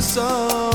song.